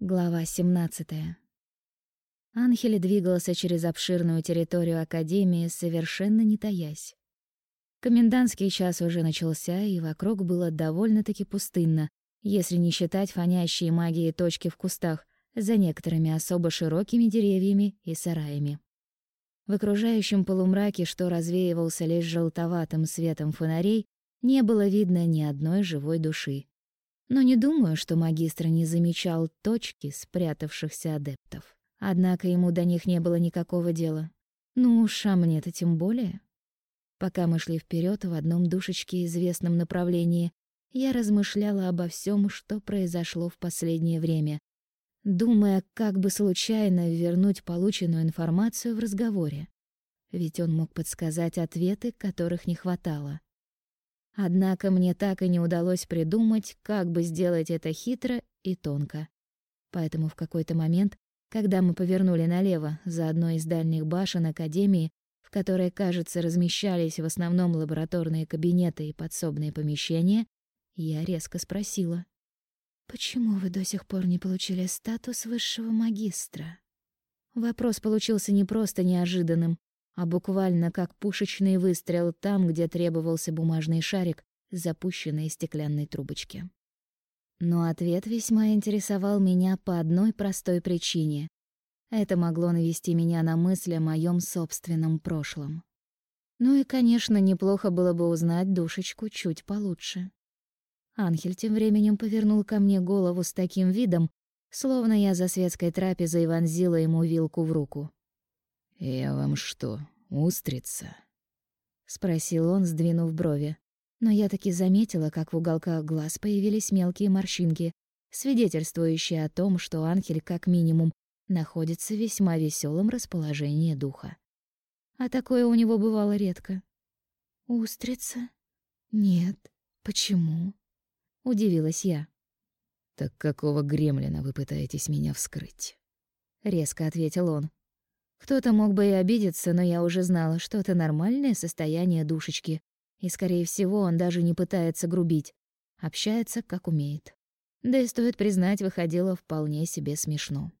Глава 17. Анхель двигался через обширную территорию Академии, совершенно не таясь. Комендантский час уже начался, и вокруг было довольно-таки пустынно, если не считать фонящие магией точки в кустах за некоторыми особо широкими деревьями и сараями. В окружающем полумраке, что развеивался лишь желтоватым светом фонарей, не было видно ни одной живой души но не думаю, что магистр не замечал точки спрятавшихся адептов. Однако ему до них не было никакого дела. Ну уж, а мне-то тем более. Пока мы шли вперед в одном душечке известном направлении, я размышляла обо всем, что произошло в последнее время, думая, как бы случайно вернуть полученную информацию в разговоре. Ведь он мог подсказать ответы, которых не хватало. Однако мне так и не удалось придумать, как бы сделать это хитро и тонко. Поэтому в какой-то момент, когда мы повернули налево за одной из дальних башен Академии, в которой, кажется, размещались в основном лабораторные кабинеты и подсобные помещения, я резко спросила. «Почему вы до сих пор не получили статус высшего магистра?» Вопрос получился не просто неожиданным, а буквально как пушечный выстрел там, где требовался бумажный шарик, запущенный из стеклянной трубочки. Но ответ весьма интересовал меня по одной простой причине. Это могло навести меня на мысль о моем собственном прошлом. Ну и, конечно, неплохо было бы узнать душечку чуть получше. Анхель тем временем повернул ко мне голову с таким видом, словно я за светской трапезой вонзила ему вилку в руку. «Я вам что, устрица?» — спросил он, сдвинув брови. Но я таки заметила, как в уголках глаз появились мелкие морщинки, свидетельствующие о том, что Анхель, как минимум, находится в весьма веселом расположении духа. А такое у него бывало редко. «Устрица? Нет. Почему?» — удивилась я. «Так какого гремлина вы пытаетесь меня вскрыть?» — резко ответил он. Кто-то мог бы и обидеться, но я уже знала, что это нормальное состояние душечки, и, скорее всего, он даже не пытается грубить, общается, как умеет. Да и, стоит признать, выходило вполне себе смешно.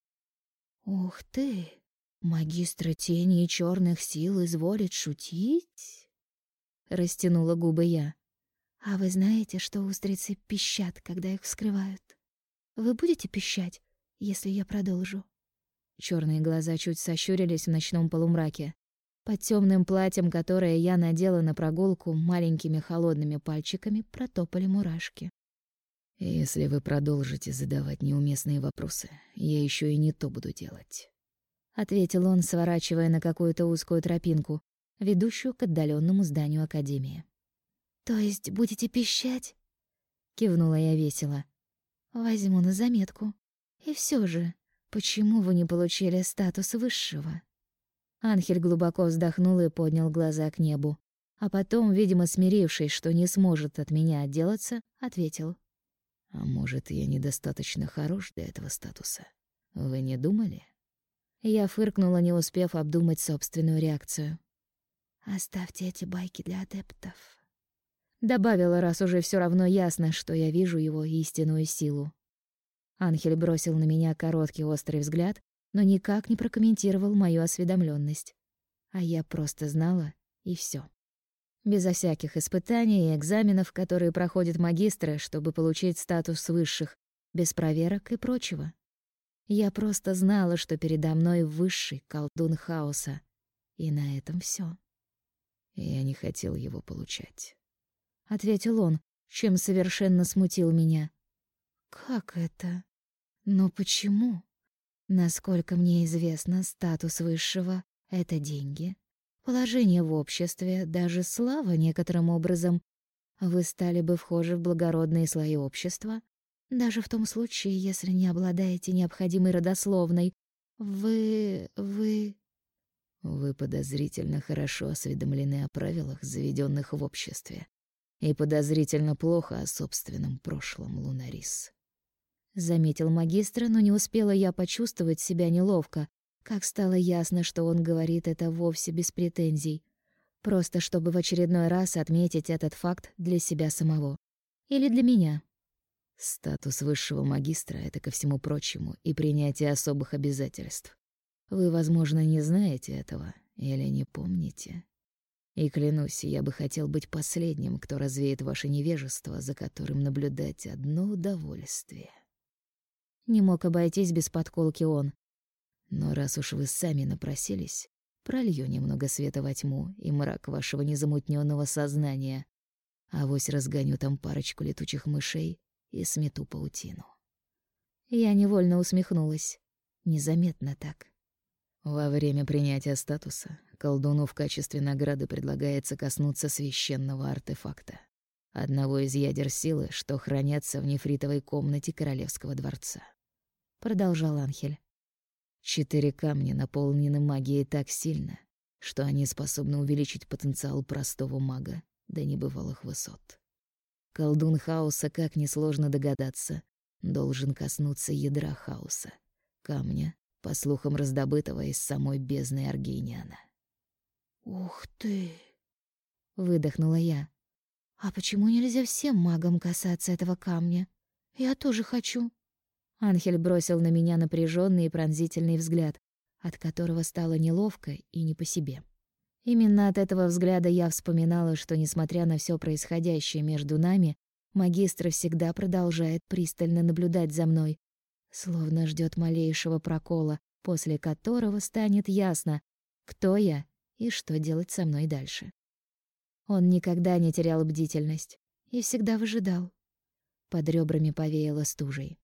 «Ух ты! Магистра тени и черных сил изволит шутить?» Растянула губы я. «А вы знаете, что устрицы пищат, когда их вскрывают? Вы будете пищать, если я продолжу?» Черные глаза чуть сощурились в ночном полумраке. Под темным платьем, которое я надела на прогулку, маленькими холодными пальчиками протопали мурашки. «Если вы продолжите задавать неуместные вопросы, я еще и не то буду делать», — ответил он, сворачивая на какую-то узкую тропинку, ведущую к отдаленному зданию Академии. «То есть будете пищать?» — кивнула я весело. «Возьму на заметку. И все же, Почему вы не получили статус высшего? Анхель глубоко вздохнул и поднял глаза к небу, а потом, видимо, смирившись, что не сможет от меня отделаться, ответил: "А может, я недостаточно хорош для этого статуса? Вы не думали?" Я фыркнула, не успев обдумать собственную реакцию. «Оставьте эти байки для адептов», — добавила, раз уже все равно ясно, что я вижу его истинную силу. Анхель бросил на меня короткий острый взгляд, но никак не прокомментировал мою осведомленность. А я просто знала, и все. Безо всяких испытаний и экзаменов, которые проходят магистры, чтобы получить статус высших, без проверок и прочего. Я просто знала, что передо мной высший колдун хаоса. И на этом все. Я не хотел его получать. Ответил он, чем совершенно смутил меня. Как это? Но почему? Насколько мне известно, статус высшего — это деньги, положение в обществе, даже слава некоторым образом. Вы стали бы вхожи в благородные слои общества, даже в том случае, если не обладаете необходимой родословной. Вы... вы... Вы подозрительно хорошо осведомлены о правилах, заведенных в обществе, и подозрительно плохо о собственном прошлом, Лунарис заметил магистр, но не успела я почувствовать себя неловко, как стало ясно, что он говорит это вовсе без претензий, просто чтобы в очередной раз отметить этот факт для себя самого или для меня. Статус высшего магистра — это, ко всему прочему, и принятие особых обязательств. Вы, возможно, не знаете этого или не помните. И клянусь, я бы хотел быть последним, кто развеет ваше невежество, за которым наблюдать одно удовольствие. Не мог обойтись без подколки он. Но раз уж вы сами напросились, пролью немного света во тьму и мрак вашего незамутненного сознания, а вось разгоню там парочку летучих мышей и смету паутину. Я невольно усмехнулась. Незаметно так. Во время принятия статуса колдуну в качестве награды предлагается коснуться священного артефакта, одного из ядер силы, что хранятся в нефритовой комнате королевского дворца. Продолжал Анхель. Четыре камня наполнены магией так сильно, что они способны увеличить потенциал простого мага до небывалых высот. Колдун хаоса, как несложно догадаться, должен коснуться ядра хаоса, камня, по слухам раздобытого из самой бездны Аргениана. «Ух ты!» — выдохнула я. «А почему нельзя всем магам касаться этого камня? Я тоже хочу». Анхель бросил на меня напряженный и пронзительный взгляд, от которого стало неловко и не по себе. Именно от этого взгляда я вспоминала, что, несмотря на все происходящее между нами, магистр всегда продолжает пристально наблюдать за мной, словно ждет малейшего прокола, после которого станет ясно, кто я и что делать со мной дальше. Он никогда не терял бдительность и всегда выжидал. Под ребрами повеяло стужей.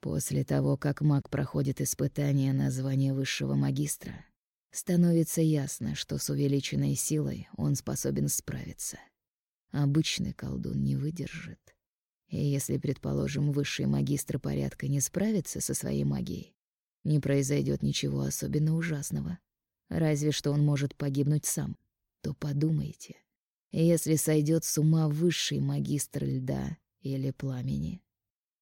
После того, как маг проходит испытание на звание высшего магистра, становится ясно, что с увеличенной силой он способен справиться. Обычный колдун не выдержит. И если, предположим, высший магистр порядка не справится со своей магией, не произойдет ничего особенно ужасного. Разве что он может погибнуть сам. То подумайте, если сойдет с ума высший магистр льда или пламени,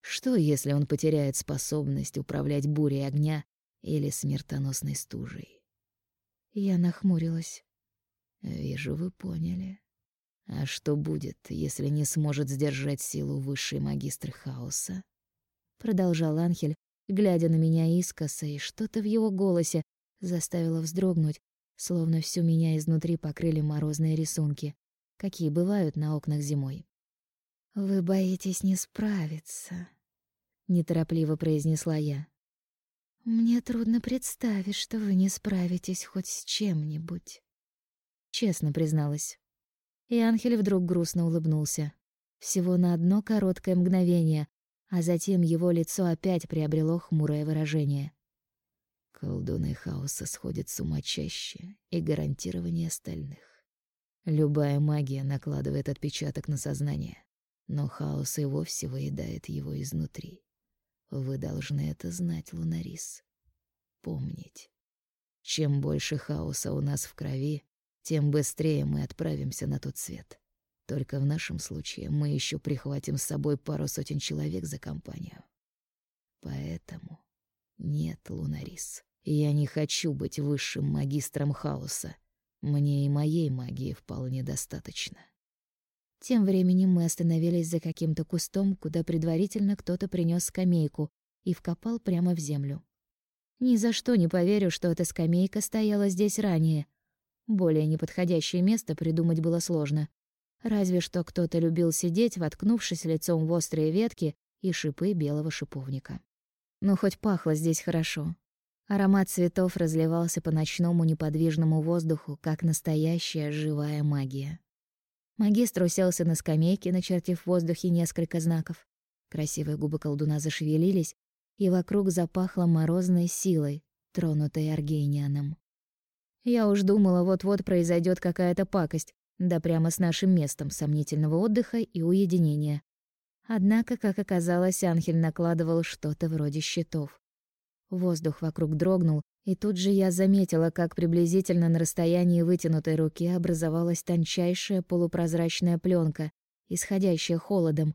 что, если он потеряет способность управлять бурей огня или смертоносной стужей? Я нахмурилась. Вижу, вы поняли. А что будет, если не сможет сдержать силу высший магистр хаоса? Продолжал Анхель, глядя на меня искоса, и что-то в его голосе заставило вздрогнуть, словно всю меня изнутри покрыли морозные рисунки, какие бывают на окнах зимой. «Вы боитесь не справиться», — неторопливо произнесла я. Мне трудно представить, что вы не справитесь хоть с чем-нибудь. Честно призналась. И Анхель вдруг грустно улыбнулся. Всего на одно короткое мгновение, а затем его лицо опять приобрело хмурое выражение. Колдуны хаоса сходят с ума чаще и гарантирование остальных. Любая магия накладывает отпечаток на сознание, но хаос и вовсе выедает его изнутри. Вы должны это знать, Лунарис. Помнить. Чем больше хаоса у нас в крови, тем быстрее мы отправимся на тот свет. Только в нашем случае мы еще прихватим с собой пару сотен человек за компанию. Поэтому нет, Лунарис, я не хочу быть высшим магистром хаоса. Мне и моей магии вполне достаточно. Тем временем мы остановились за каким-то кустом, куда предварительно кто-то принес скамейку и вкопал прямо в землю. Ни за что не поверю, что эта скамейка стояла здесь ранее. Более неподходящее место придумать было сложно. Разве что кто-то любил сидеть, воткнувшись лицом в острые ветки и шипы белого шиповника. Но хоть пахло здесь хорошо. Аромат цветов разливался по ночному неподвижному воздуху, как настоящая живая магия. Магистр уселся на скамейке, начертив в воздухе несколько знаков. Красивые губы колдуна зашевелились, и вокруг запахло морозной силой, тронутой Аргенианом. Я уж думала, вот-вот произойдет какая-то пакость, да прямо с нашим местом сомнительного отдыха и уединения. Однако, как оказалось, Анхель накладывал что-то вроде щитов. Воздух вокруг дрогнул, и тут же я заметила, как приблизительно на расстоянии вытянутой руки образовалась тончайшая полупрозрачная пленка, исходящая холодом.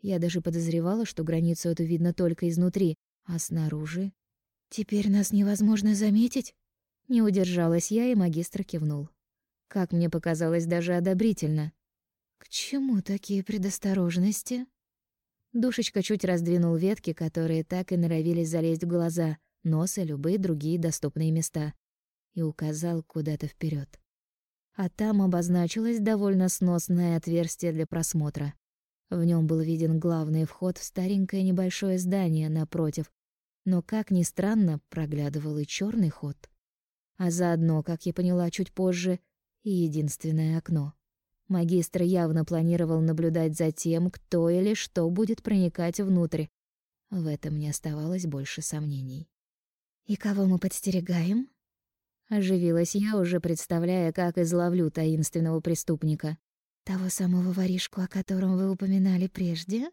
Я даже подозревала, что границу эту видно только изнутри, а снаружи... «Теперь нас невозможно заметить?» Не удержалась я, и магистр кивнул. Как мне показалось, даже одобрительно. «К чему такие предосторожности?» Душечка чуть раздвинул ветки, которые так и норовились залезть в глаза, нос и любые другие доступные места, и указал куда-то вперед. А там обозначилось довольно сносное отверстие для просмотра. В нем был виден главный вход в старенькое небольшое здание напротив, но, как ни странно, проглядывал и черный ход. А заодно, как я поняла чуть позже, и единственное окно. Магистр явно планировал наблюдать за тем, кто или что будет проникать внутрь. В этом не оставалось больше сомнений. «И кого мы подстерегаем?» Оживилась я, уже представляя, как изловлю таинственного преступника. «Того самого воришку, о котором вы упоминали прежде?»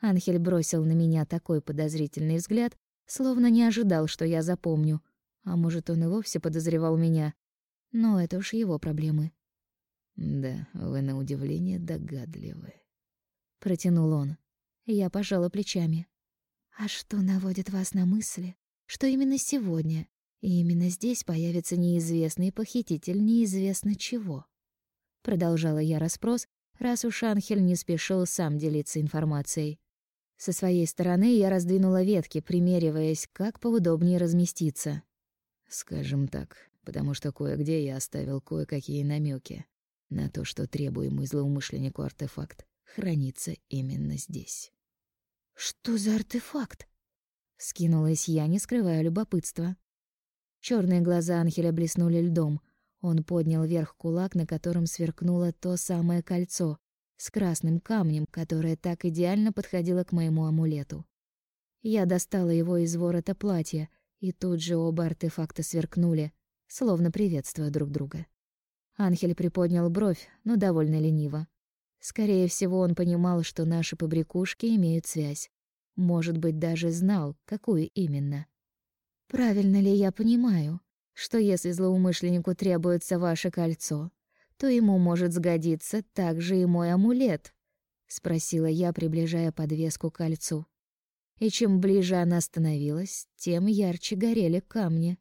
Анхель бросил на меня такой подозрительный взгляд, словно не ожидал, что я запомню. А может, он и вовсе подозревал меня. Но это уж его проблемы. Да, вы на удивление догадливы. Протянул он. Я пожала плечами. А что наводит вас на мысли, что именно сегодня и именно здесь появится неизвестный похититель неизвестно чего? Продолжала я расспрос, раз уж Анхель не спешил сам делиться информацией. Со своей стороны я раздвинула ветки, примериваясь, как поудобнее разместиться. Скажем так, потому что кое-где я оставил кое-какие намеки на то, что требуемый злоумышленнику артефакт хранится именно здесь. «Что за артефакт?» — скинулась я, не скрывая любопытства. Черные глаза Анхеля блеснули льдом. Он поднял вверх кулак, на котором сверкнуло то самое кольцо с красным камнем, которое так идеально подходило к моему амулету. Я достала его из ворота платья, и тут же оба артефакта сверкнули, словно приветствуя друг друга. Анхель приподнял бровь, но довольно лениво. Скорее всего, он понимал, что наши побрякушки имеют связь. Может быть, даже знал, какую именно. Правильно ли я понимаю, что если злоумышленнику требуется ваше кольцо, то ему может сгодиться также и мой амулет? спросила я, приближая подвеску к кольцу. И чем ближе она становилась, тем ярче горели камни.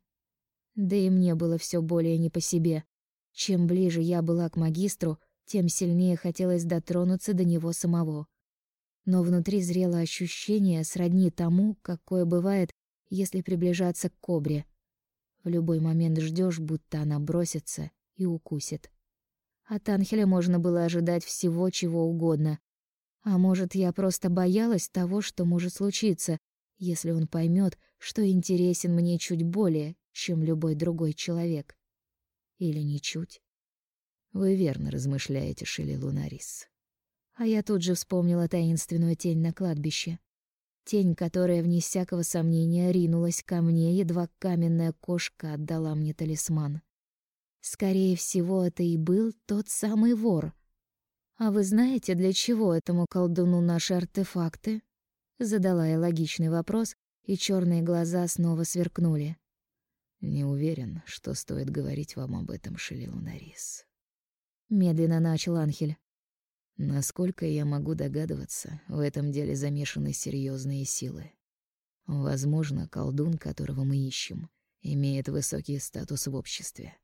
Да и мне было все более не по себе. Чем ближе я была к магистру, тем сильнее хотелось дотронуться до него самого. Но внутри зрело ощущение сродни тому, какое бывает, если приближаться к кобре. В любой момент ждешь, будто она бросится и укусит. От Анхеля можно было ожидать всего, чего угодно. А может, я просто боялась того, что может случиться, если он поймет, что интересен мне чуть более, чем любой другой человек. Или ничуть? Вы верно размышляете, Шили Лунарис. А я тут же вспомнила таинственную тень на кладбище. Тень, которая, вне всякого сомнения, ринулась ко мне, едва каменная кошка отдала мне талисман. Скорее всего, это и был тот самый вор. А вы знаете, для чего этому колдуну наши артефакты? Задала я логичный вопрос, и черные глаза снова сверкнули. Не уверен, что стоит говорить вам об этом, Шелил Нарис. Медленно начал Анхель. Насколько я могу догадываться, в этом деле замешаны серьезные силы. Возможно, колдун, которого мы ищем, имеет высокий статус в обществе.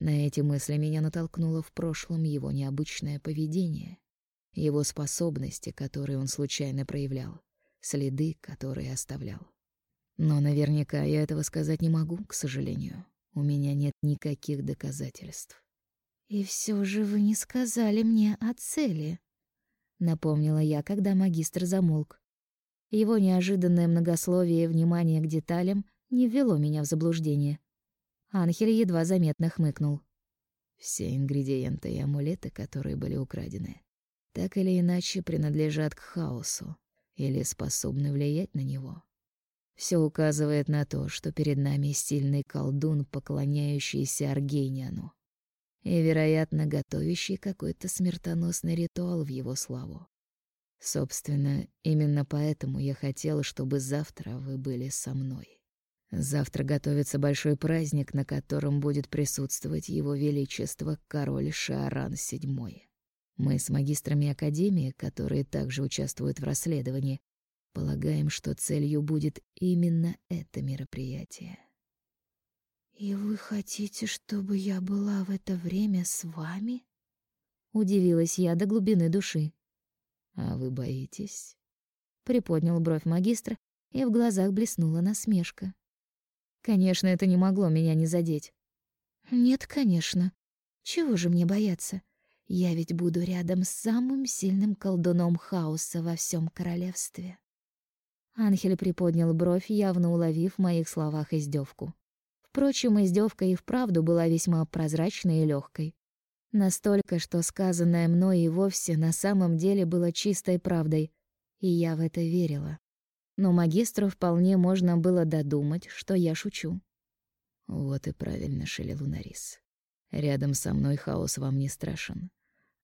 На эти мысли меня натолкнуло в прошлом его необычное поведение, его способности, которые он случайно проявлял, следы, которые оставлял. Но наверняка я этого сказать не могу, к сожалению. У меня нет никаких доказательств. И все же вы не сказали мне о цели, напомнила я, когда магистр замолк. Его неожиданное многословие и внимание к деталям не ввело меня в заблуждение. Анхель едва заметно хмыкнул. Все ингредиенты и амулеты, которые были украдены, так или иначе принадлежат к хаосу или способны влиять на него. Все указывает на то, что перед нами сильный колдун, поклоняющийся Аргениану, и, вероятно, готовящий какой-то смертоносный ритуал в его славу. Собственно, именно поэтому я хотела, чтобы завтра вы были со мной. Завтра готовится большой праздник, на котором будет присутствовать его величество король Шааран VII. Мы с магистрами академии, которые также участвуют в расследовании, Полагаем, что целью будет именно это мероприятие. «И вы хотите, чтобы я была в это время с вами?» Удивилась я до глубины души. «А вы боитесь?» Приподнял бровь магистра, и в глазах блеснула насмешка. Конечно, это не могло меня не задеть. Нет, конечно. Чего же мне бояться? Я ведь буду рядом с самым сильным колдуном хаоса во всем королевстве. Анхель приподнял бровь, явно уловив в моих словах издевку. Впрочем, издевка и вправду была весьма прозрачной и легкой. Настолько, что сказанное мной и вовсе на самом деле было чистой правдой, и я в это верила. Но магистру вполне можно было додумать, что я шучу. Вот и правильно, Шелли Лунарис. Рядом со мной хаос вам не страшен.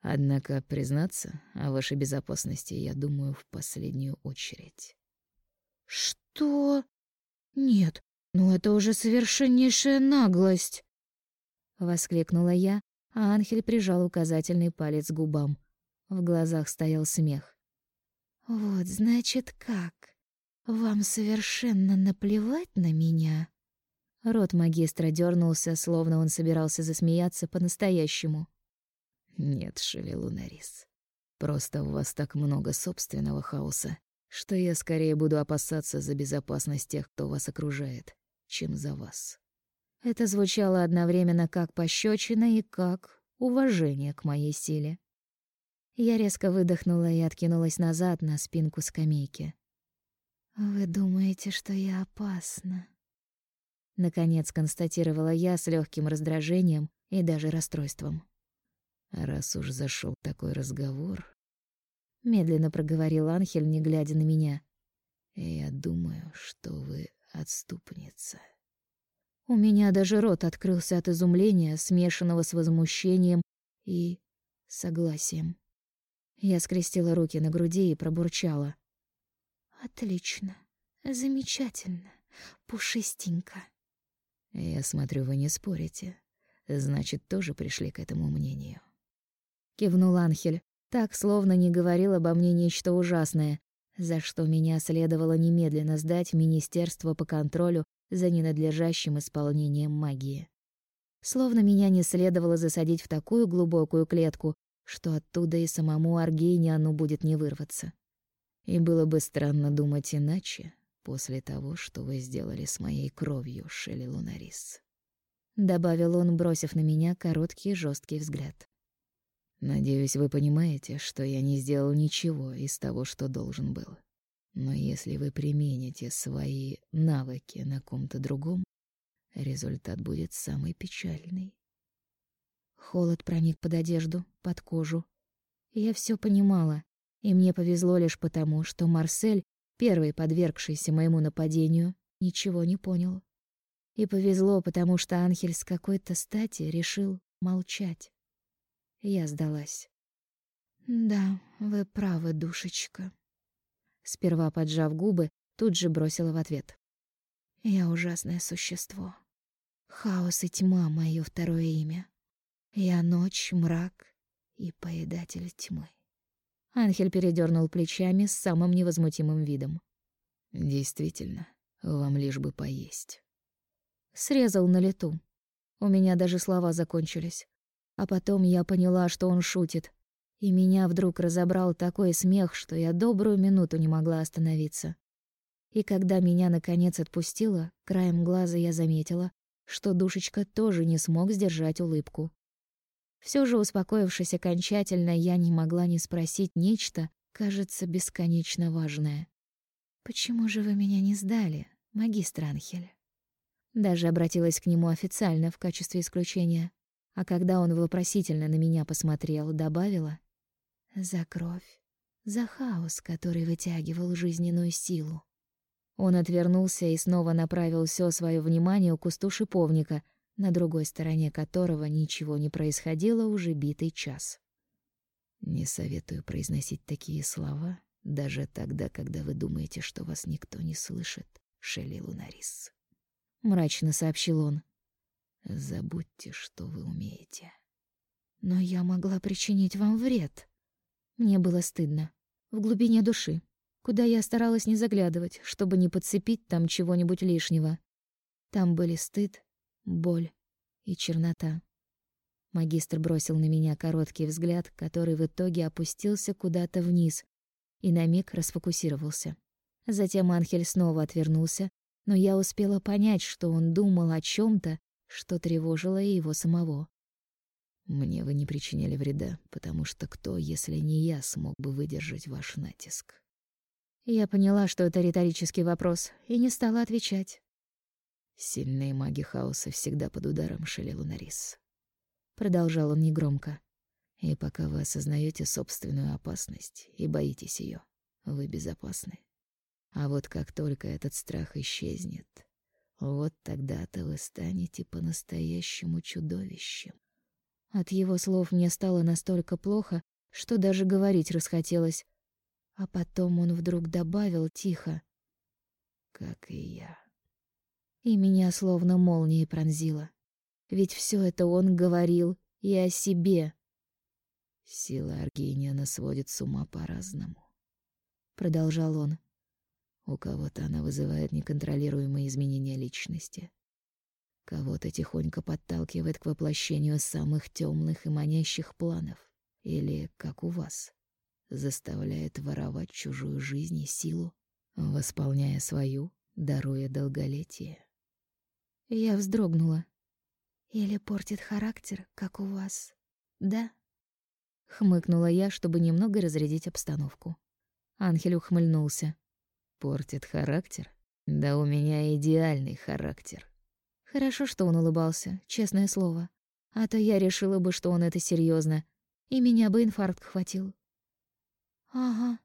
Однако, признаться, о вашей безопасности я думаю в последнюю очередь. Что? Нет, ну это уже совершеннейшая наглость, воскликнула я, а Анхель прижал указательный палец к губам. В глазах стоял смех. Вот, значит, как? Вам совершенно наплевать на меня? Рот магистра дернулся, словно он собирался засмеяться по-настоящему. Нет, Шеви Лунарис. Просто у вас так много собственного хаоса, что я скорее буду опасаться за безопасность тех, кто вас окружает, чем за вас. Это звучало одновременно как пощечина и как уважение к моей силе. Я резко выдохнула и откинулась назад на спинку скамейки. «Вы думаете, что я опасна?» Наконец констатировала я с легким раздражением и даже расстройством. «Раз уж зашел такой разговор...» Медленно проговорил Анхель, не глядя на меня. «Я думаю, что вы отступница». У меня даже рот открылся от изумления, смешанного с возмущением и согласием. Я скрестила руки на груди и пробурчала. «Отлично, замечательно, пушистенько». «Я смотрю, вы не спорите. Значит, тоже пришли к этому мнению». Кивнул Анхель, так, словно не говорил обо мне нечто ужасное, за что меня следовало немедленно сдать Министерство по контролю за ненадлежащим исполнением магии. Словно меня не следовало засадить в такую глубокую клетку, что оттуда и самому Аргениану будет не вырваться. И было бы странно думать иначе после того, что вы сделали с моей кровью, Шелли Лунарис. Добавил он, бросив на меня короткий жесткий взгляд. Надеюсь, вы понимаете, что я не сделал ничего из того, что должен был. Но если вы примените свои навыки на ком-то другом, результат будет самый печальный. Холод проник под одежду, под кожу. Я все понимала, и мне повезло лишь потому, что Марсель, первый подвергшийся моему нападению, ничего не понял. И повезло, потому что Анхель с какой-то стати решил молчать. Я сдалась. «Да, вы правы, душечка», Сперва поджав губы, тут же бросила в ответ. «Я ужасное существо. Хаос и тьма — мое второе имя. Я ночь, мрак и поедатель тьмы». Анхель передернул плечами с самым невозмутимым видом. «Действительно, вам лишь бы поесть». Срезал на лету. У меня даже слова закончились. А потом я поняла, что он шутит, и меня вдруг разобрал такой смех, что я добрую минуту не могла остановиться. И когда меня наконец отпустило, краем глаза я заметила, что душечка тоже не смог сдержать улыбку. Все же, успокоившись окончательно, я не могла не спросить нечто, кажется, бесконечно важное. «Почему же вы меня не сдали, магистр Анхель?» Даже обратилась к нему официально в качестве исключения, а когда он вопросительно на меня посмотрел, добавила — за кровь, за хаос, который вытягивал жизненную силу. Он отвернулся и снова направил все свое внимание к кусту шиповника, на другой стороне которого ничего не происходило уже битый час. Не советую произносить такие слова, даже тогда, когда вы думаете, что вас никто не слышит, Шелли Лунарис. Мрачно сообщил он. Забудьте, что вы умеете. Но я могла причинить вам вред. Мне было стыдно. В глубине души, куда я старалась не заглядывать, чтобы не подцепить там чего-нибудь лишнего. Там были стыд, боль и чернота. Магистр бросил на меня короткий взгляд, который в итоге опустился куда-то вниз, и на миг расфокусировался. Затем Анхель снова отвернулся, но я успела понять, что он думал о чем то что тревожило и его самого. «Мне вы не причинили вреда, потому что кто, если не я, смог бы выдержать ваш натиск?» Я поняла, что это риторический вопрос, и не стала отвечать. «Сильные маги хаоса всегда под ударом, Шелелунарис», — продолжал он негромко. «И пока вы осознаете собственную опасность и боитесь ее, вы безопасны. А вот как только этот страх исчезнет, вот тогда-то вы станете по-настоящему чудовищем. От его слов мне стало настолько плохо, что даже говорить расхотелось. А потом он вдруг добавил тихо. «Как и я». И меня словно молнией пронзило. Ведь все это он говорил и о себе. «Сила Аргениана сводит с ума по-разному», — продолжал он. У кого-то она вызывает неконтролируемые изменения личности. Кого-то тихонько подталкивает к воплощению самых темных и манящих планов. Или, как у вас, заставляет воровать чужую жизнь и силу, восполняя свою, даруя долголетие. Я вздрогнула. Или портит характер, как у вас, да? Хмыкнула я, чтобы немного разрядить обстановку. Анхель ухмыльнулся. Портит характер? Да у меня идеальный характер. Хорошо, что он улыбался, честное слово. А то я решила бы, что он это серьезно, и меня бы инфаркт хватил. Ага,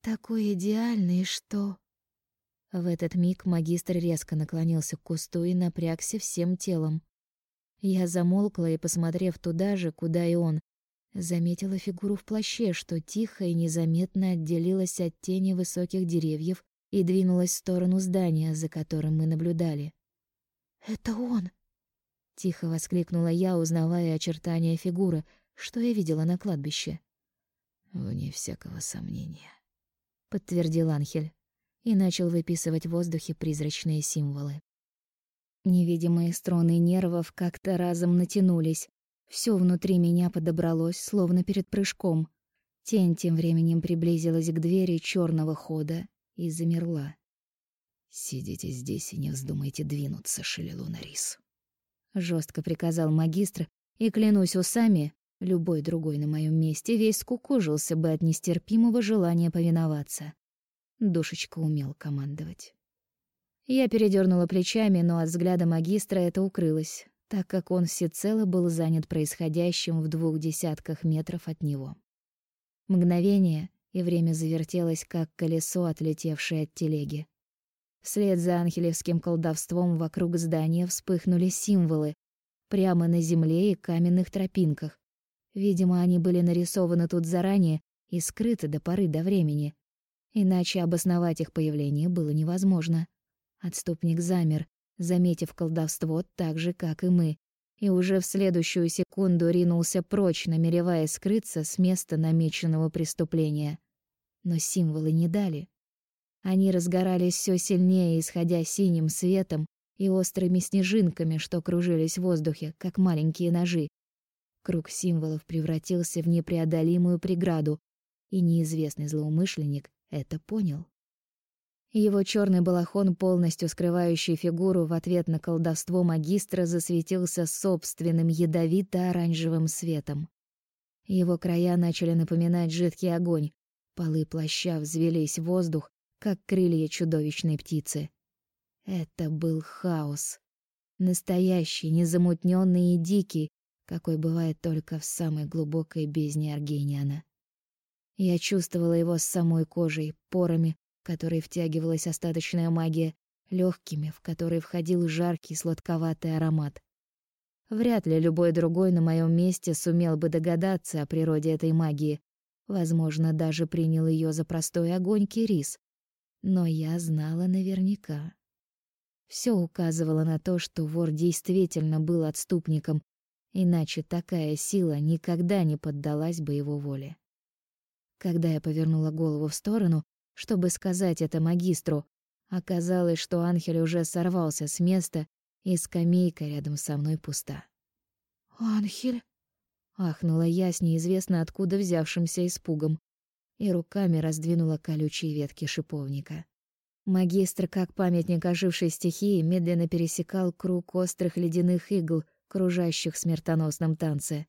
такой идеальный, что... В этот миг магистр резко наклонился к кусту и напрягся всем телом. Я замолкла и, посмотрев туда же, куда и он, заметила фигуру в плаще, что тихо и незаметно отделилась от тени высоких деревьев и двинулась в сторону здания, за которым мы наблюдали. «Это он!» — тихо воскликнула я, узнавая очертания фигуры, что я видела на кладбище. «Вне всякого сомнения», — подтвердил Анхель и начал выписывать в воздухе призрачные символы. Невидимые струны нервов как-то разом натянулись. Все внутри меня подобралось, словно перед прыжком. Тень тем временем приблизилась к двери черного хода и замерла. «Сидите здесь и не вздумайте двинуться, Шелелунарис», — жестко приказал магистр, и, клянусь усами, любой другой на моем месте весь скукожился бы от нестерпимого желания повиноваться. Душечка умел командовать. Я передернула плечами, но от взгляда магистра это укрылось, так как он всецело был занят происходящим в двух десятках метров от него. Мгновение, и время завертелось, как колесо, отлетевшее от телеги. Вслед за ангелевским колдовством вокруг здания вспыхнули символы, прямо на земле и каменных тропинках. Видимо, они были нарисованы тут заранее и скрыты до поры до времени. Иначе обосновать их появление было невозможно. Отступник замер, заметив колдовство так же, как и мы, и уже в следующую секунду ринулся прочь, намереваясь скрыться с места намеченного преступления. Но символы не дали. Они разгорались все сильнее, исходя синим светом и острыми снежинками, что кружились в воздухе, как маленькие ножи. Круг символов превратился в непреодолимую преграду, и неизвестный злоумышленник это понял. Его черный балахон, полностью скрывающий фигуру в ответ на колдовство магистра, засветился собственным ядовито-оранжевым светом. Его края начали напоминать жидкий огонь, полы плаща взвелись в воздух, как крылья чудовищной птицы. Это был хаос. Настоящий, незамутненный и дикий, какой бывает только в самой глубокой бездне Аргениана. Я чувствовала его с самой кожей, порами, в которые втягивалась остаточная магия, легкими, в которые входил жаркий сладковатый аромат. Вряд ли любой другой на моем месте сумел бы догадаться о природе этой магии. Возможно, даже принял ее за простой огонь кирис. Но я знала наверняка. Все указывало на то, что вор действительно был отступником, иначе такая сила никогда не поддалась бы его воле. Когда я повернула голову в сторону, чтобы сказать это магистру. Оказалось, что Анхель уже сорвался с места, и скамейка рядом со мной пуста. «Анхель?» — ахнула я с неизвестно откуда взявшимся испугом. и руками раздвинула колючие ветки шиповника. Магистр, как памятник ожившей стихии, медленно пересекал круг острых ледяных игл, кружащих в смертоносном танце.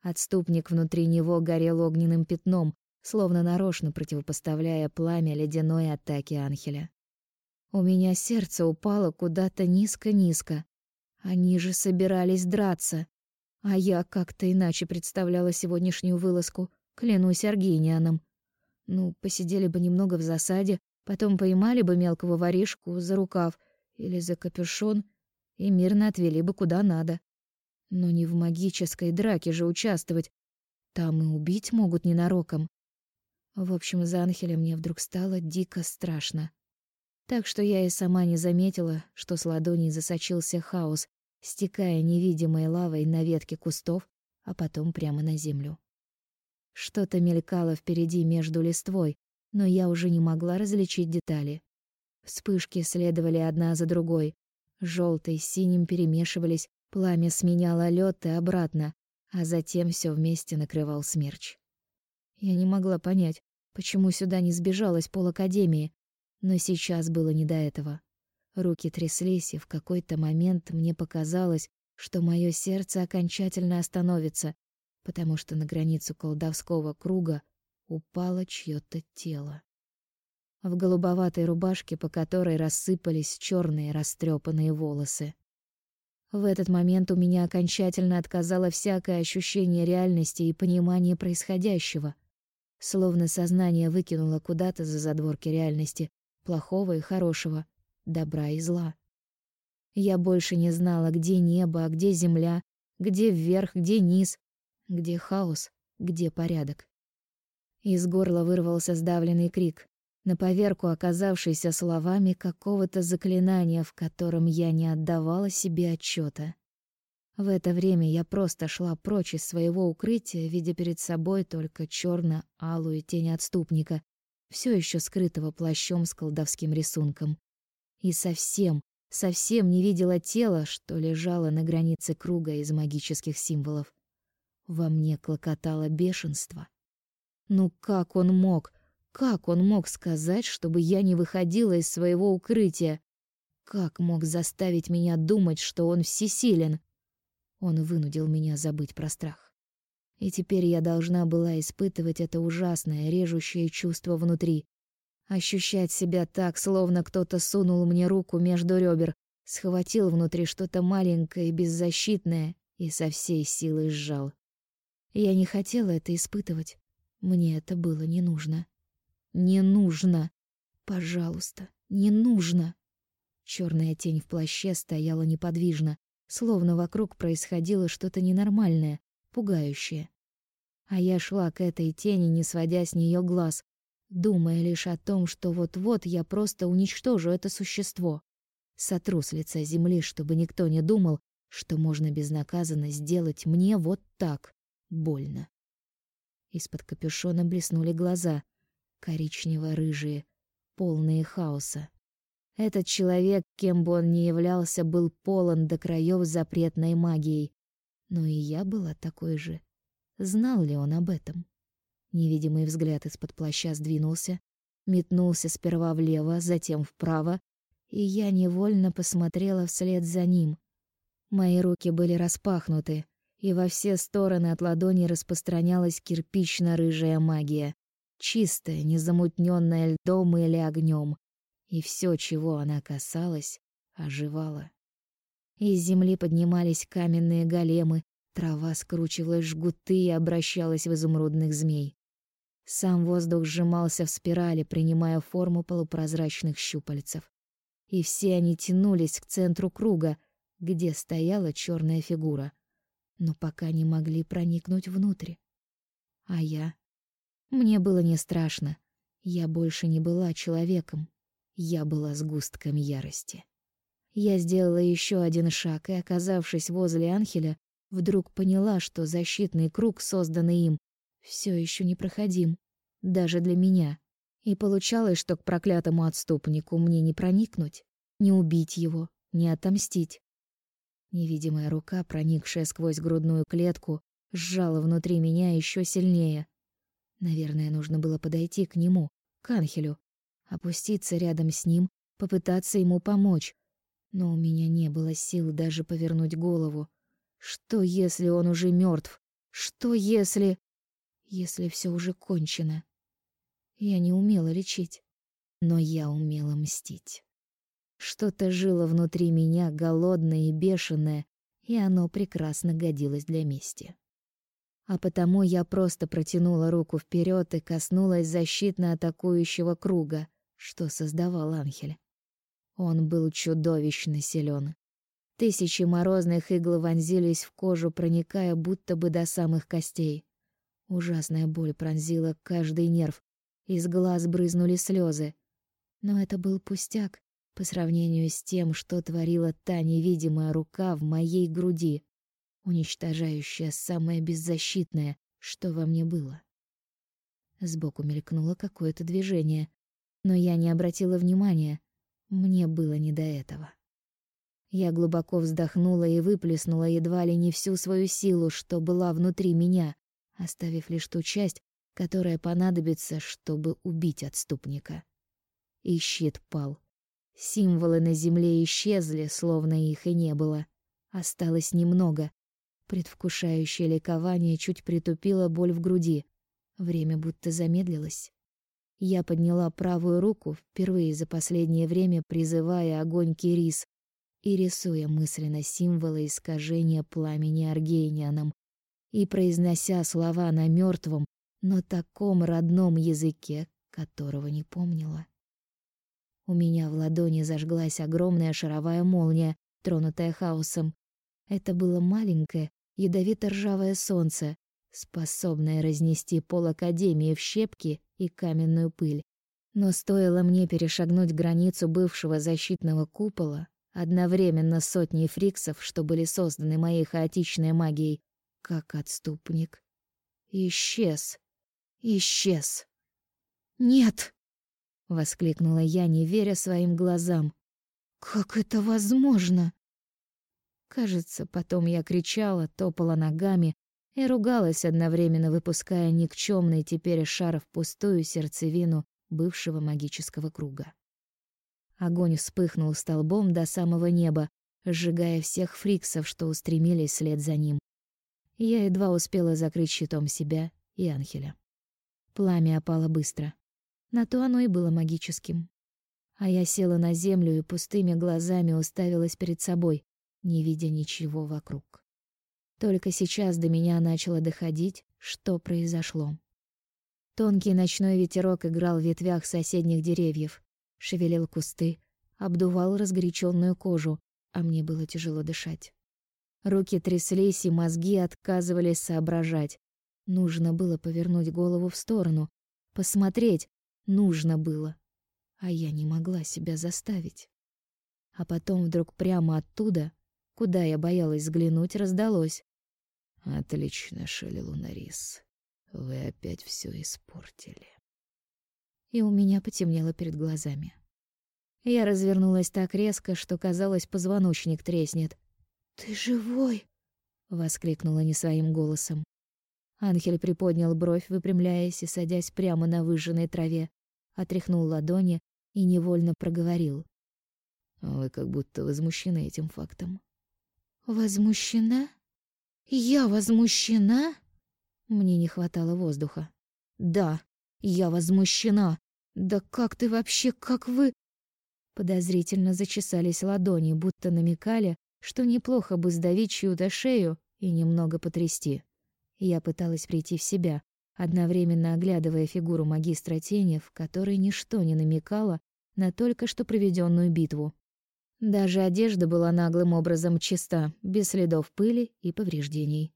Отступник внутри него горел огненным пятном, словно нарочно противопоставляя пламя ледяной атаке Анхеля. У меня сердце упало куда-то низко-низко. Они же собирались драться. А я как-то иначе представляла сегодняшнюю вылазку, клянусь Аргенианом. Ну, посидели бы немного в засаде, потом поймали бы мелкого воришку за рукав или за капюшон и мирно отвели бы куда надо. Но не в магической драке же участвовать. Там и убить могут ненароком. В общем, за Анхеля мне вдруг стало дико страшно. Так что я и сама не заметила, что с ладоней засочился хаос, стекая невидимой лавой на ветки кустов, а потом прямо на землю. Что-то мелькало впереди между листвой, но я уже не могла различить детали. Вспышки следовали одна за другой. Желтый с синим перемешивались, пламя сменяло лед и обратно, а затем все вместе накрывал смерч. Я не могла понять, почему сюда не сбежалась пол академии, но сейчас было не до этого. Руки тряслись, и в какой-то момент мне показалось, что мое сердце окончательно остановится, потому что на границу колдовского круга упало чьё-то тело. В голубоватой рубашке, по которой рассыпались черные растрепанные волосы. В этот момент у меня окончательно отказало всякое ощущение реальности и понимание происходящего. Словно сознание выкинуло куда-то за задворки реальности плохого и хорошего, добра и зла. Я больше не знала, где небо, а где земля, где вверх, где низ, где хаос, где порядок? Из горла вырвался сдавленный крик, на поверку оказавшийся словами какого-то заклинания, в котором я не отдавала себе отчета. В это время я просто шла прочь из своего укрытия, видя перед собой только черно алую тень отступника, все еще скрытого плащом с колдовским рисунком. И совсем, совсем не видела тела, что лежало на границе круга из магических символов. Во мне клокотало бешенство. Ну как он мог? Как он мог сказать, чтобы я не выходила из своего укрытия? Как мог заставить меня думать, что он всесилен? Он вынудил меня забыть про страх. И теперь я должна была испытывать это ужасное, режущее чувство внутри. Ощущать себя так, словно кто-то сунул мне руку между ребер, схватил внутри что-то маленькое и беззащитное и со всей силы сжал. Я не хотела это испытывать. Мне это было не нужно. Не нужно. Пожалуйста, не нужно. Черная тень в плаще стояла неподвижно, словно вокруг происходило что-то ненормальное, пугающее. А я шла к этой тени, не сводя с нее глаз, думая лишь о том, что вот-вот я просто уничтожу это существо. Сотру с лица земли, чтобы никто не думал, что можно безнаказанно сделать мне вот так больно. Из-под капюшона блеснули глаза, коричнево-рыжие, полные хаоса. Этот человек, кем бы он ни являлся, был полон до краев запретной магией. Но и я была такой же. Знал ли он об этом? Невидимый взгляд из-под плаща сдвинулся, метнулся сперва влево, затем вправо, и я невольно посмотрела вслед за ним. Мои руки были распахнуты, и во все стороны от ладони распространялась кирпично-рыжая магия, чистая, незамутненная льдом или огнем, и все, чего она касалась, оживало. Из земли поднимались каменные големы, трава скручивалась в жгуты и обращалась в изумрудных змей. Сам воздух сжимался в спирали, принимая форму полупрозрачных щупальцев. И все они тянулись к центру круга, где стояла черная фигура — но пока не могли проникнуть внутрь. А я? Мне было не страшно. Я больше не была человеком. Я была сгустком ярости. Я сделала еще один шаг и, оказавшись возле Анхеля, вдруг поняла, что защитный круг, созданный им, все еще непроходим, даже для меня. И получалось, что к проклятому отступнику мне не проникнуть, не убить его, не отомстить. Невидимая рука, проникшая сквозь грудную клетку, сжала внутри меня еще сильнее. Наверное, нужно было подойти к нему, к Анхелю, опуститься рядом с ним, попытаться ему помочь. Но у меня не было сил даже повернуть голову. Что, если он уже мертв? Что, если... Если все уже кончено? Я не умела лечить, но я умела мстить. Что-то жило внутри меня, голодное и бешеное, и оно прекрасно годилось для мести. А потому я просто протянула руку вперед и коснулась защитно атакующего круга, что создавал Анхель. Он был чудовищно силен. Тысячи морозных игл вонзились в кожу, проникая будто бы до самых костей. Ужасная боль пронзила каждый нерв, из глаз брызнули слезы. Но это был пустяк по сравнению с тем, что творила та невидимая рука в моей груди, уничтожающая самое беззащитное, что во мне было. Сбоку мелькнуло какое-то движение, но я не обратила внимания. Мне было не до этого. Я глубоко вздохнула и выплеснула едва ли не всю свою силу, что была внутри меня, оставив лишь ту часть, которая понадобится, чтобы убить отступника. И щит пал. Символы на земле исчезли, словно их и не было. Осталось немного. Предвкушающее ликование чуть притупило боль в груди. Время будто замедлилось. Я подняла правую руку, впервые за последнее время призывая огонь Кирис и рисуя мысленно символы искажения пламени Аргенианом и произнося слова на мертвом, но таком родном языке, которого не помнила. У меня в ладони зажглась огромная шаровая молния, тронутая хаосом. Это было маленькое, ядовито-ржавое солнце, способное разнести пол Академии в щепки и каменную пыль. Но стоило мне перешагнуть границу бывшего защитного купола, одновременно сотни фриксов, что были созданы моей хаотичной магией, как отступник, исчез. Исчез. «Нет!» — воскликнула я, не веря своим глазам. «Как это возможно?» Кажется, потом я кричала, топала ногами и ругалась одновременно, выпуская никчемный теперь шар в пустую сердцевину бывшего магического круга. Огонь вспыхнул столбом до самого неба, сжигая всех фриксов, что устремились вслед за ним. Я едва успела закрыть щитом себя и Анхеля. Пламя опало быстро. На то оно и было магическим. А я села на землю и пустыми глазами уставилась перед собой, не видя ничего вокруг. Только сейчас до меня начало доходить, что произошло. Тонкий ночной ветерок играл в ветвях соседних деревьев, шевелил кусты, обдувал разгоряченную кожу, а мне было тяжело дышать. Руки тряслись, и мозги отказывались соображать. Нужно было повернуть голову в сторону, посмотреть, Нужно было. А я не могла себя заставить. А потом вдруг прямо оттуда, куда я боялась взглянуть, раздалось. «Отлично, Шелли Лунарис. Вы опять все испортили». И у меня потемнело перед глазами. Я развернулась так резко, что, казалось, позвоночник треснет. «Ты живой!» — воскликнула не своим голосом. Анхель приподнял бровь, выпрямляясь и садясь прямо на выжженной траве отряхнул ладони и невольно проговорил. «Вы как будто возмущены этим фактом». «Возмущена? Я возмущена?» Мне не хватало воздуха. «Да, я возмущена. Да как ты вообще, как вы...» Подозрительно зачесались ладони, будто намекали, что неплохо бы сдавить чью-то шею и немного потрясти. Я пыталась прийти в себя, одновременно оглядывая фигуру магистра тени, в которой ничто не намекало на только что проведенную битву. Даже одежда была наглым образом чиста, без следов пыли и повреждений.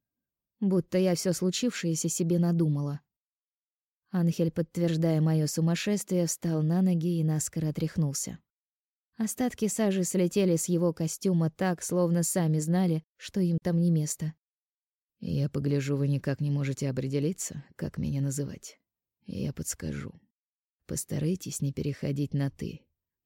Будто я все случившееся себе надумала. Анхель, подтверждая мое сумасшествие, встал на ноги и наскоро отряхнулся. Остатки сажи слетели с его костюма так, словно сами знали, что им там не место. Я погляжу, вы никак не можете определиться, как меня называть. Я подскажу. Постарайтесь не переходить на «ты»,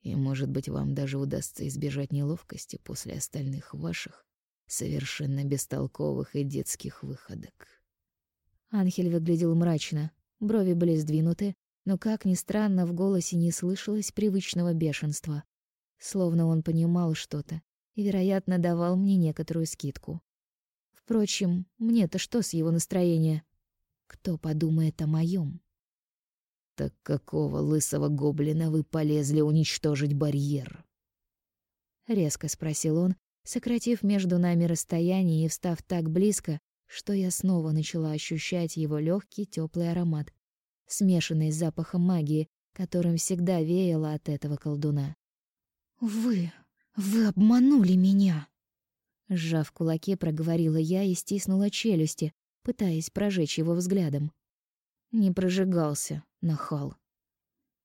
и, может быть, вам даже удастся избежать неловкости после остальных ваших совершенно бестолковых и детских выходок. Анхель выглядел мрачно, Брови были сдвинуты, но, как ни странно, в голосе не слышалось привычного бешенства. Словно он понимал что-то и, вероятно, давал мне некоторую скидку. Впрочем, мне-то что с его настроения? Кто подумает о моем? «Так какого лысого гоблина вы полезли уничтожить барьер?» Резко спросил он, сократив между нами расстояние и встав так близко, что я снова начала ощущать его легкий теплый аромат, смешанный с запахом магии, которым всегда веяло от этого колдуна. «Вы... вы обманули меня!» Сжав кулаки, проговорила я и стиснула челюсти, пытаясь прожечь его взглядом. Не прожигался, нахал.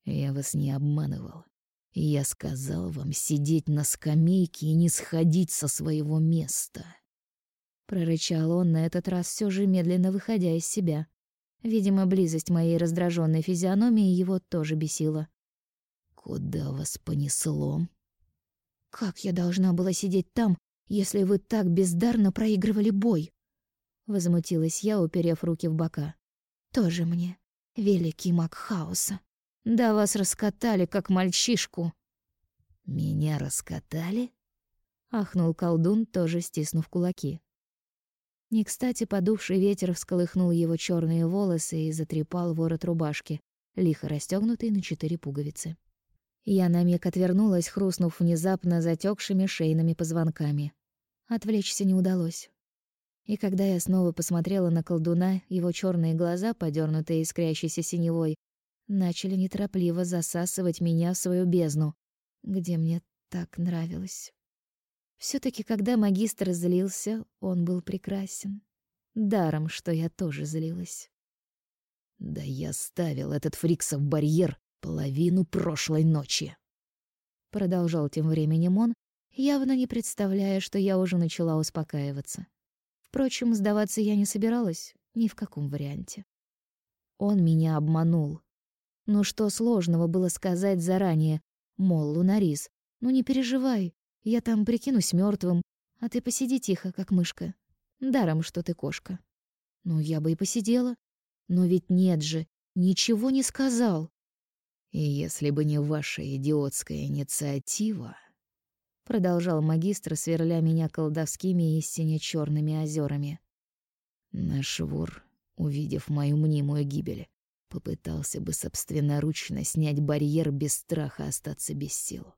«Я вас не обманывал. Я сказал вам сидеть на скамейке и не сходить со своего места. Прорычал он на этот раз все же медленно выходя из себя. Видимо, близость моей раздраженной физиономии его тоже бесила. Куда вас понесло? Как я должна была сидеть там, если вы так бездарно проигрывали бой? Возмутилась я, уперев руки в бока. Тоже мне, великий маг хаоса. Да вас раскатали, как мальчишку. Меня раскатали? Ахнул колдун, тоже стиснув кулаки. Не кстати подувший ветер всколыхнул его черные волосы и затрепал ворот рубашки, лихо расстегнутый на четыре пуговицы. Я на миг отвернулась, хрустнув внезапно затекшими шейными позвонками. Отвлечься не удалось. И когда я снова посмотрела на колдуна, его черные глаза, подернутые искрящейся синевой, начали неторопливо засасывать меня в свою бездну, где мне так нравилось. все таки когда магистр злился, он был прекрасен. Даром, что я тоже злилась. Да я ставил этот фриксов барьер половину прошлой ночи. Продолжал тем временем он, явно не представляя, что я уже начала успокаиваться. Впрочем, сдаваться я не собиралась ни в каком варианте. Он меня обманул. Но что сложного было сказать заранее? Мол, Лунарис, ну не переживай, я там прикинусь мертвым, а ты посиди тихо, как мышка. Даром, что ты кошка. Ну, я бы и посидела. Но ведь нет же, ничего не сказал. И если бы не ваша идиотская инициатива, продолжал магистр, сверля меня колдовскими и сине-чёрными озерами. Наш вор, увидев мою мнимую гибель, Попытался бы собственноручно снять барьер без страха остаться без сил.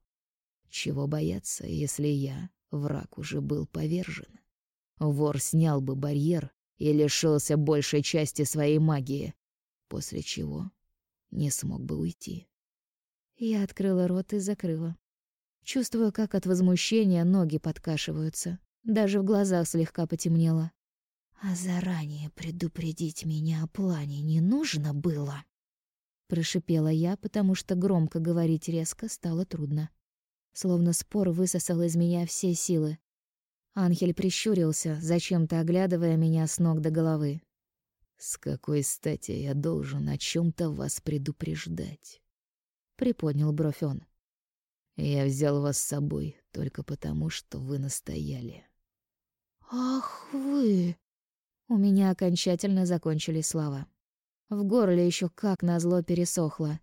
Чего бояться, если я, враг, уже был повержен? Вор снял бы барьер и лишился большей части своей магии, после чего не смог бы уйти. Я открыла рот и закрыла. Чувствую, как от возмущения ноги подкашиваются. Даже в глазах слегка потемнело. А заранее предупредить меня о плане не нужно было, прошипела я, потому что громко говорить резко стало трудно. Словно спор высосал из меня все силы. Анхель прищурился, зачем-то оглядывая меня с ног до головы. С какой стати я должен о чем то вас предупреждать? приподнял бровь он. Я взял вас с собой только потому, что вы настояли. Ах вы, у меня окончательно закончились слова. В горле еще как назло пересохло.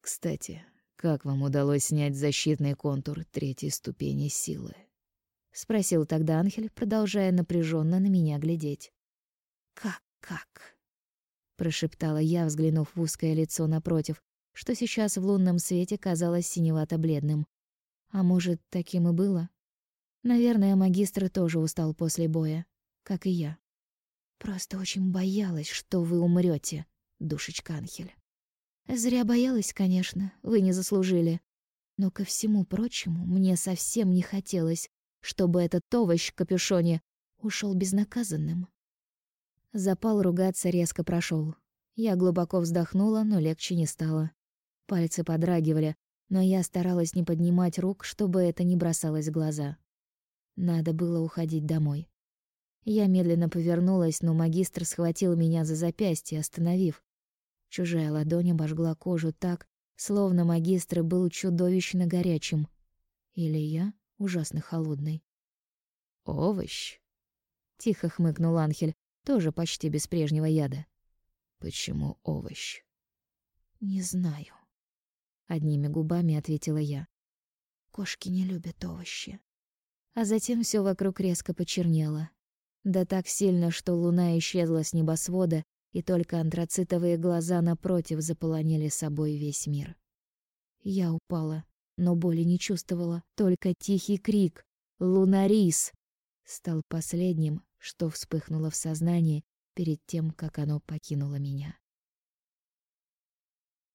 Кстати, как вам удалось снять защитный контур третьей ступени силы? спросил тогда Анхель, продолжая напряженно на меня глядеть. Как, как? прошептала я, взглянув в узкое лицо напротив, что сейчас в лунном свете казалось синевато-бледным. А может, таким и было? Наверное, магистр тоже устал после боя, как и я. Просто очень боялась, что вы умрете, душечка Анхель. Зря боялась, конечно, вы не заслужили. Но ко всему прочему, мне совсем не хотелось, чтобы этот овощ в капюшоне ушел безнаказанным. Запал ругаться резко прошел. Я глубоко вздохнула, но легче не стало. Пальцы подрагивали, но я старалась не поднимать рук, чтобы это не бросалось в глаза. Надо было уходить домой. Я медленно повернулась, но магистр схватил меня за запястье, остановив. Чужая ладонь обожгла кожу так, словно магистр был чудовищно горячим. Или я ужасно холодной. «Овощ!» — тихо хмыкнул Анхель, тоже почти без прежнего яда. Почему овощ? Не знаю. Одними губами ответила я. Кошки не любят овощи. А затем все вокруг резко почернело. Да так сильно, что луна исчезла с небосвода, и только антрацитовые глаза напротив заполонили собой весь мир. Я упала, но боли не чувствовала, только тихий крик «Лунарис!» стал последним, что вспыхнуло в сознании перед тем, как оно покинуло меня.